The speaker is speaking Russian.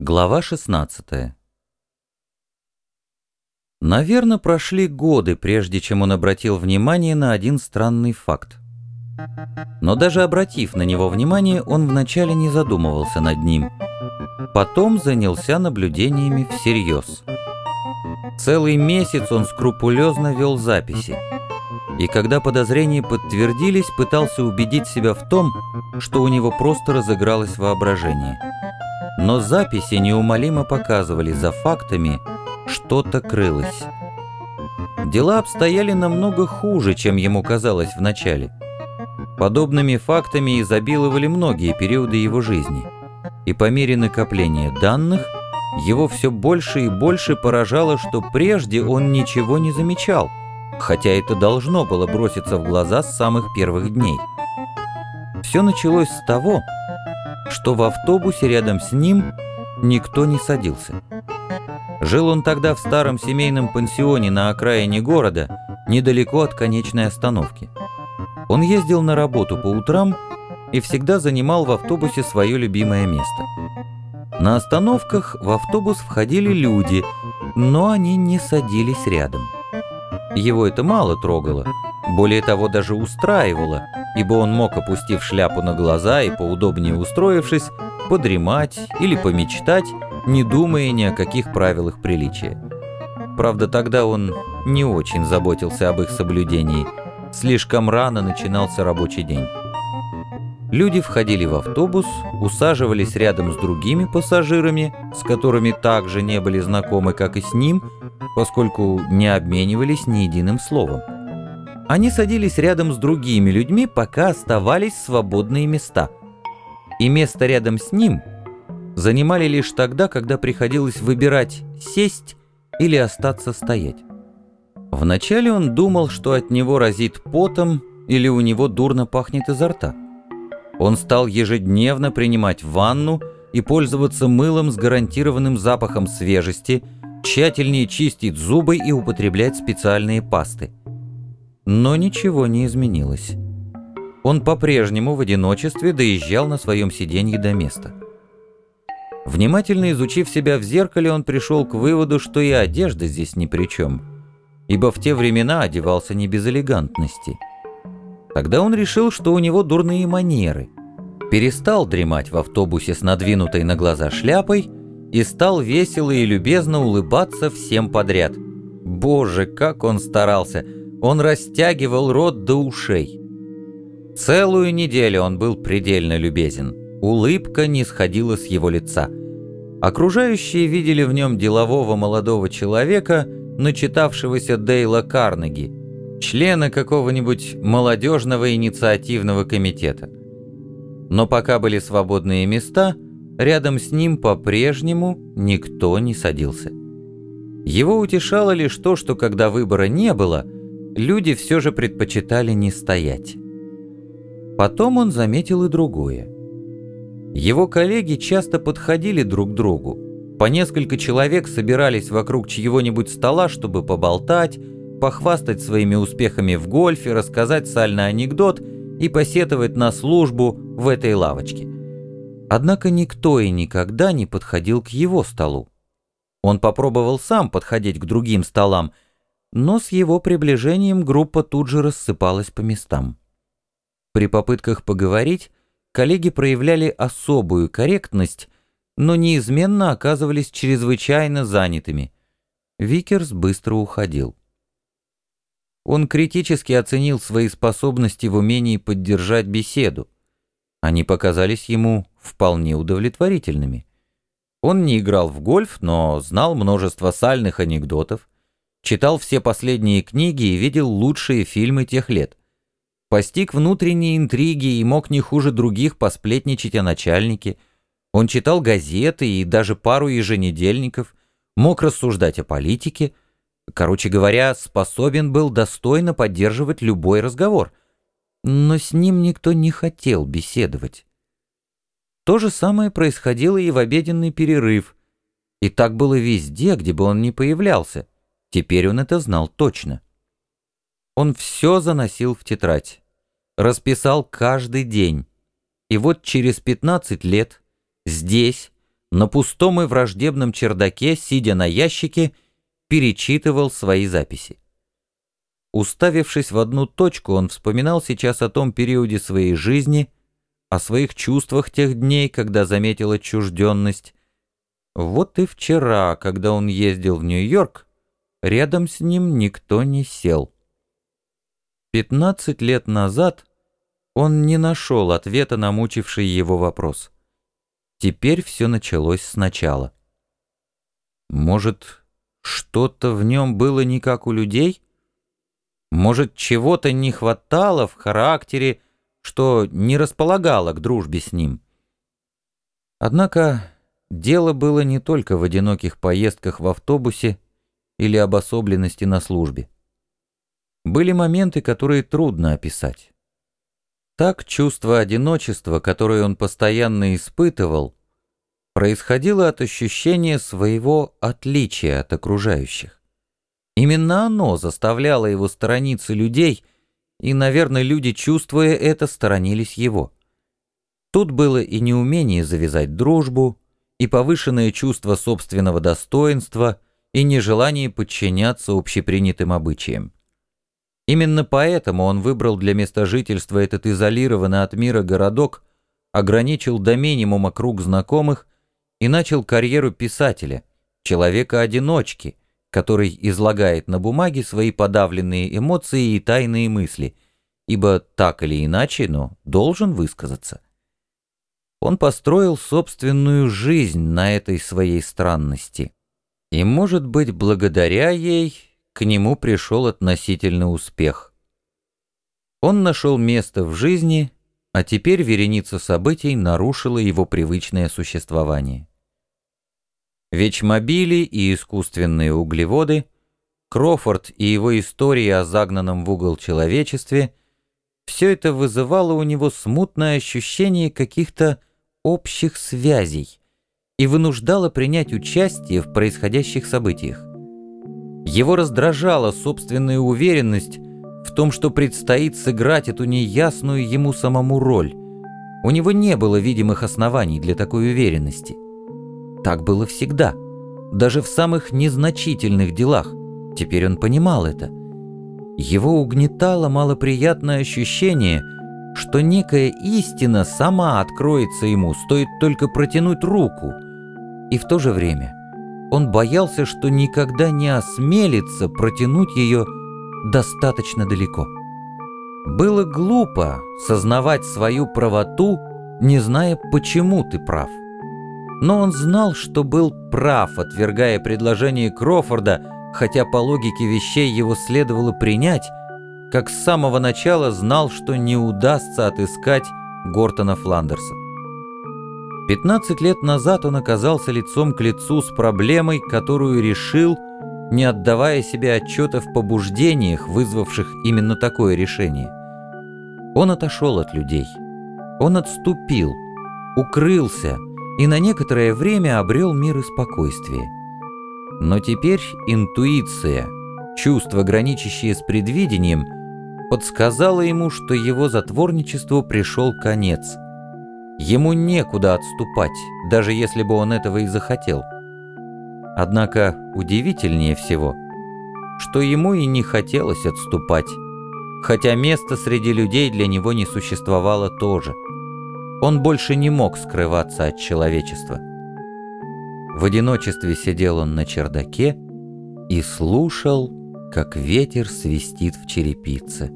Глава 16 Наверное, прошли годы, прежде чем он обратил внимание на один странный факт. Но даже обратив на него внимание, он вначале не задумывался над ним. Потом занялся наблюдениями всерьез. Целый месяц он скрупулезно вел записи. И когда подозрения подтвердились, пытался убедить себя в том, что у него просто разыгралось воображение. Но записи неумолимо показывали, за фактами что-то крылось. Дела обстояли намного хуже, чем ему казалось вначале. Подобными фактами изобиловали многие периоды его жизни. И по мере накопления данных, его все больше и больше поражало, что прежде он ничего не замечал, хотя это должно было броситься в глаза с самых первых дней. Все началось с того, что в автобусе рядом с ним никто не садился. Жил он тогда в старом семейном пансионе на окраине города, недалеко от конечной остановки. Он ездил на работу по утрам и всегда занимал в автобусе свое любимое место. На остановках в автобус входили люди, но они не садились рядом. Его это мало трогало, более того даже устраивало – ибо он мог, опустив шляпу на глаза и поудобнее устроившись, подремать или помечтать, не думая ни о каких правилах приличия. Правда, тогда он не очень заботился об их соблюдении. Слишком рано начинался рабочий день. Люди входили в автобус, усаживались рядом с другими пассажирами, с которыми также не были знакомы, как и с ним, поскольку не обменивались ни единым словом. Они садились рядом с другими людьми, пока оставались свободные места. И место рядом с ним занимали лишь тогда, когда приходилось выбирать сесть или остаться стоять. Вначале он думал, что от него разит потом или у него дурно пахнет изо рта. Он стал ежедневно принимать ванну и пользоваться мылом с гарантированным запахом свежести, тщательнее чистить зубы и употреблять специальные пасты. Но ничего не изменилось. Он по-прежнему в одиночестве доезжал на своем сиденье до места. Внимательно изучив себя в зеркале, он пришел к выводу, что и одежда здесь ни при чем, ибо в те времена одевался не без элегантности. Тогда он решил, что у него дурные манеры, перестал дремать в автобусе с надвинутой на глаза шляпой и стал весело и любезно улыбаться всем подряд. Боже, как он старался! Он растягивал рот до ушей. Целую неделю он был предельно любезен. Улыбка не сходила с его лица. Окружающие видели в нем делового молодого человека, начитавшегося Дейла Карнеги, члена какого-нибудь молодежного инициативного комитета. Но пока были свободные места, рядом с ним по-прежнему никто не садился. Его утешало лишь то, что когда выбора не было – люди все же предпочитали не стоять. Потом он заметил и другое. Его коллеги часто подходили друг к другу. По несколько человек собирались вокруг чьего-нибудь стола, чтобы поболтать, похвастать своими успехами в гольфе, рассказать сальный анекдот и посетовать на службу в этой лавочке. Однако никто и никогда не подходил к его столу. Он попробовал сам подходить к другим столам – но с его приближением группа тут же рассыпалась по местам. При попытках поговорить коллеги проявляли особую корректность, но неизменно оказывались чрезвычайно занятыми. Викерс быстро уходил. Он критически оценил свои способности в умении поддержать беседу. Они показались ему вполне удовлетворительными. Он не играл в гольф, но знал множество сальных анекдотов, читал все последние книги и видел лучшие фильмы тех лет. Постиг внутренние интриги и мог не хуже других посплетничать о начальнике. Он читал газеты и даже пару еженедельников, мог рассуждать о политике. Короче говоря, способен был достойно поддерживать любой разговор. Но с ним никто не хотел беседовать. То же самое происходило и в обеденный перерыв. И так было везде, где бы он ни появлялся. Теперь он это знал точно. Он все заносил в тетрадь, расписал каждый день. И вот через 15 лет здесь, на пустом и враждебном чердаке, сидя на ящике, перечитывал свои записи. Уставившись в одну точку, он вспоминал сейчас о том периоде своей жизни, о своих чувствах тех дней, когда заметил отчужденность. Вот и вчера, когда он ездил в Нью-Йорк, рядом с ним никто не сел. Пятнадцать лет назад он не нашел ответа на мучивший его вопрос. Теперь все началось сначала. Может, что-то в нем было не как у людей? Может, чего-то не хватало в характере, что не располагало к дружбе с ним? Однако дело было не только в одиноких поездках в автобусе или обособленности на службе. Были моменты, которые трудно описать. Так чувство одиночества, которое он постоянно испытывал, происходило от ощущения своего отличия от окружающих. Именно оно заставляло его сторониться людей, и, наверное, люди, чувствуя это, сторонились его. Тут было и неумение завязать дружбу, и повышенное чувство собственного достоинства, и нежелание подчиняться общепринятым обычаям. Именно поэтому он выбрал для места жительства этот изолированный от мира городок, ограничил до минимума круг знакомых и начал карьеру писателя, человека-одиночки, который излагает на бумаге свои подавленные эмоции и тайные мысли, ибо так или иначе, но должен высказаться. Он построил собственную жизнь на этой своей странности. И, может быть, благодаря ей к нему пришел относительный успех. Он нашел место в жизни, а теперь вереница событий нарушила его привычное существование. Вечмобили и искусственные углеводы, Крофорд и его истории о загнанном в угол человечестве — все это вызывало у него смутное ощущение каких-то общих связей и вынуждало принять участие в происходящих событиях. Его раздражала собственная уверенность в том, что предстоит сыграть эту неясную ему самому роль. У него не было видимых оснований для такой уверенности. Так было всегда, даже в самых незначительных делах. Теперь он понимал это. Его угнетало малоприятное ощущение, что некая истина сама откроется ему, стоит только протянуть руку. И в то же время он боялся, что никогда не осмелится протянуть ее достаточно далеко. Было глупо сознавать свою правоту, не зная, почему ты прав. Но он знал, что был прав, отвергая предложение Крофорда, хотя по логике вещей его следовало принять, как с самого начала знал, что не удастся отыскать Гортона Фландерса. 15 лет назад он оказался лицом к лицу с проблемой, которую решил, не отдавая себе отчета в побуждениях, вызвавших именно такое решение. Он отошел от людей. Он отступил, укрылся, и на некоторое время обрел мир и спокойствие. Но теперь интуиция, чувство, граничащее с предвидением, подсказало ему, что его затворничеству пришел конец. Ему некуда отступать, даже если бы он этого и захотел. Однако удивительнее всего, что ему и не хотелось отступать, хотя место среди людей для него не существовало тоже – он больше не мог скрываться от человечества. В одиночестве сидел он на чердаке и слушал, как ветер свистит в черепице.